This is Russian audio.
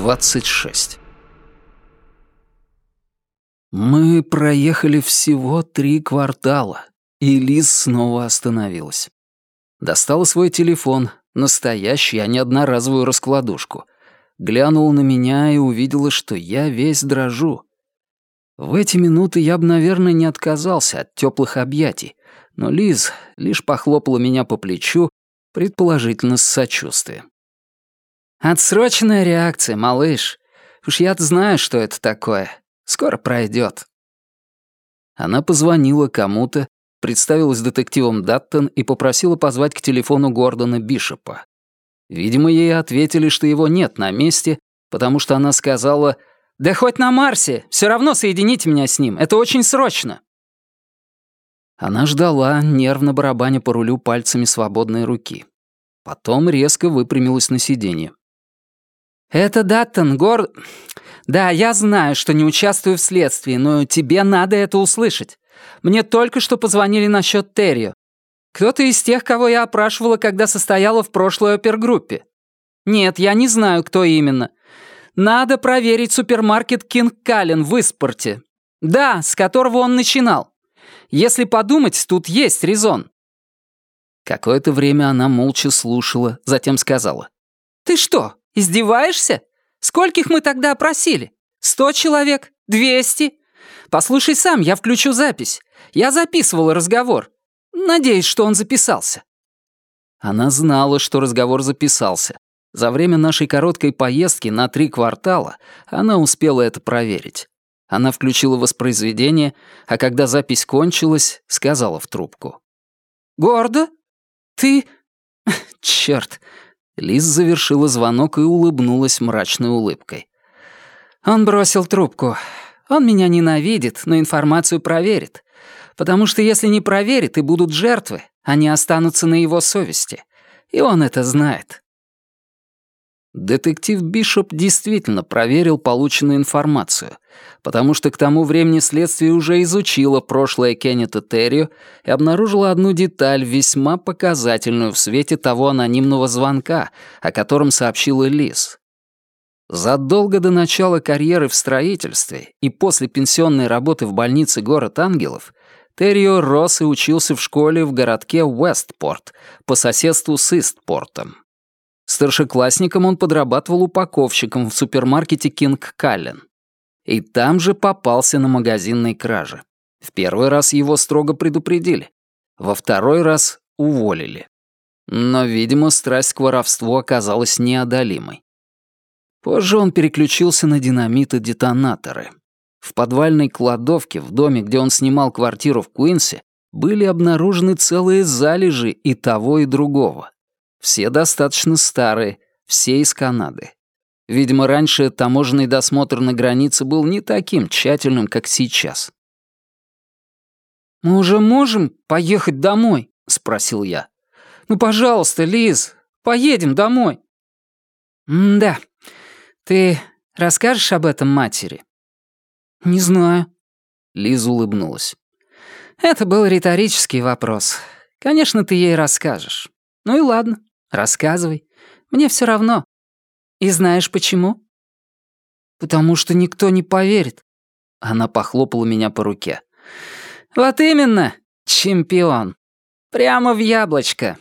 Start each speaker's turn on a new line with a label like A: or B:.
A: 26. Мы проехали всего три квартала, и Лиз снова остановилась. Достала свой телефон, настоящий, а не одноразовую раскладушку. Глянула на меня и увидела, что я весь дрожу. В эти минуты я бы, наверное, не отказался от теплых объятий, но Лиз лишь похлопала меня по плечу, предположительно с сочувствием. «Отсроченная реакция, малыш. Уж я-то знаю, что это такое. Скоро пройдет. Она позвонила кому-то, представилась детективом Даттон и попросила позвать к телефону Гордона Бишопа. Видимо, ей ответили, что его нет на месте, потому что она сказала «Да хоть на Марсе, все равно соедините меня с ним, это очень срочно». Она ждала, нервно барабаня по рулю пальцами свободной руки. Потом резко выпрямилась на сиденье. «Это Даттон, Гор... Да, я знаю, что не участвую в следствии, но тебе надо это услышать. Мне только что позвонили насчет Террио. Кто-то из тех, кого я опрашивала, когда состояла в прошлой опергруппе. Нет, я не знаю, кто именно. Надо проверить супермаркет Кинг Каллен в Испорте. Да, с которого он начинал. Если подумать, тут есть резон». Какое-то время она молча слушала, затем сказала. «Ты что, издеваешься? Скольких мы тогда опросили? Сто человек? Двести? Послушай сам, я включу запись. Я записывала разговор. Надеюсь, что он записался». Она знала, что разговор записался. За время нашей короткой поездки на три квартала она успела это проверить. Она включила воспроизведение, а когда запись кончилась, сказала в трубку. «Гордо? Ты... Чёрт!» Лиз завершила звонок и улыбнулась мрачной улыбкой. «Он бросил трубку. Он меня ненавидит, но информацию проверит. Потому что если не проверит и будут жертвы, они останутся на его совести. И он это знает. Детектив Бишоп действительно проверил полученную информацию, потому что к тому времени следствие уже изучило прошлое Кеннета Террио и обнаружило одну деталь, весьма показательную в свете того анонимного звонка, о котором сообщила Лиз. Задолго до начала карьеры в строительстве и после пенсионной работы в больнице «Город ангелов» Террио рос и учился в школе в городке Уэстпорт по соседству с Истпортом. Старшеклассником он подрабатывал упаковщиком в супермаркете «Кинг Каллен». И там же попался на магазинной краже. В первый раз его строго предупредили. Во второй раз уволили. Но, видимо, страсть к воровству оказалась неодолимой. Позже он переключился на динамит и детонаторы. В подвальной кладовке в доме, где он снимал квартиру в Куинсе, были обнаружены целые залежи и того, и другого. Все достаточно старые, все из Канады. Видимо, раньше таможенный досмотр на границе был не таким тщательным, как сейчас. «Мы уже можем поехать домой?» — спросил я. «Ну, пожалуйста, Лиз, поедем домой». «Да. Ты расскажешь об этом матери?» «Не знаю». Лиз улыбнулась. «Это был риторический вопрос. Конечно, ты ей расскажешь. Ну и ладно. Рассказывай. Мне все равно. И знаешь почему? Потому что никто не поверит. Она похлопала меня по руке. Вот именно, чемпион. Прямо в яблочко.